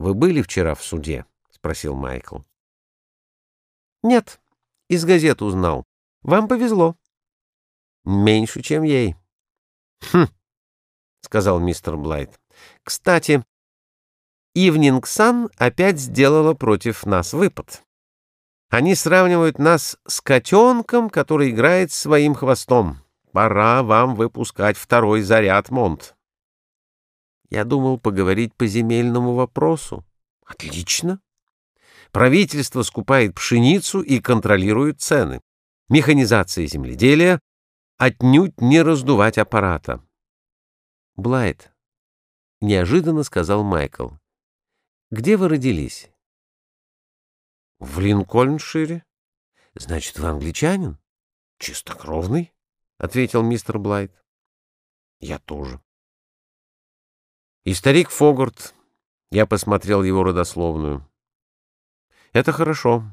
вы были вчера в суде? — спросил Майкл. — Нет, из газет узнал. Вам повезло. — Меньше, чем ей. — Хм, — сказал мистер Блайт. — Кстати, Ивнинг Сан опять сделала против нас выпад. Они сравнивают нас с котенком, который играет своим хвостом. Пора вам выпускать второй заряд, Монт. Я думал поговорить по земельному вопросу. Отлично. Правительство скупает пшеницу и контролирует цены. Механизация земледелия отнюдь не раздувать аппарата. Блайт, неожиданно сказал Майкл. Где вы родились? В Линкольншире. Значит, вы англичанин? Чистокровный, ответил мистер Блайт. Я тоже. И старик Фогарт. Я посмотрел его родословную. Это хорошо,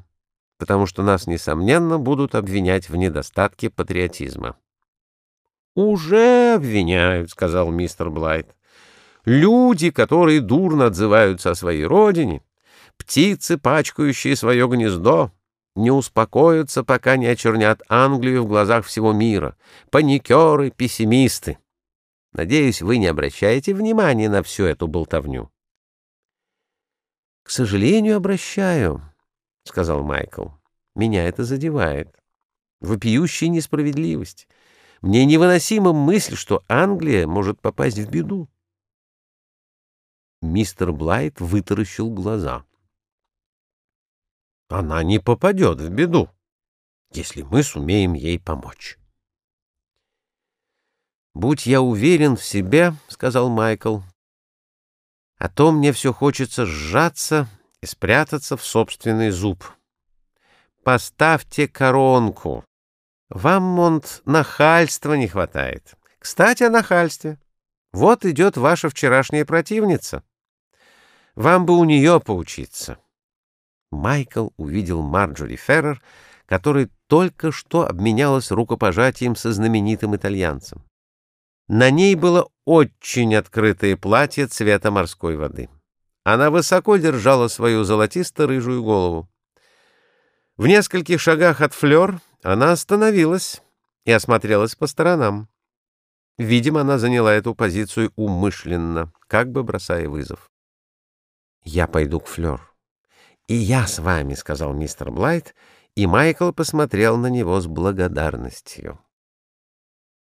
потому что нас, несомненно, будут обвинять в недостатке патриотизма. «Уже обвиняют», — сказал мистер Блайт. «Люди, которые дурно отзываются о своей родине, птицы, пачкающие свое гнездо, не успокоятся, пока не очернят Англию в глазах всего мира, паникеры, пессимисты. Надеюсь, вы не обращаете внимания на всю эту болтовню. — К сожалению, обращаю, — сказал Майкл. — Меня это задевает. Вопиющая несправедливость. Мне невыносима мысль, что Англия может попасть в беду. Мистер Блайт вытаращил глаза. — Она не попадет в беду, если мы сумеем ей помочь. «Будь я уверен в себе», — сказал Майкл, — «а то мне все хочется сжаться и спрятаться в собственный зуб. Поставьте коронку. Вам, Монт, нахальства не хватает. Кстати, о нахальстве. Вот идет ваша вчерашняя противница. Вам бы у нее поучиться». Майкл увидел Марджори Феррер, который только что обменялась рукопожатием со знаменитым итальянцем. На ней было очень открытое платье цвета морской воды. Она высоко держала свою золотисто-рыжую голову. В нескольких шагах от Флёр она остановилась и осмотрелась по сторонам. Видимо, она заняла эту позицию умышленно, как бы бросая вызов. «Я пойду к Флёр». «И я с вами», — сказал мистер Блайт, и Майкл посмотрел на него с благодарностью.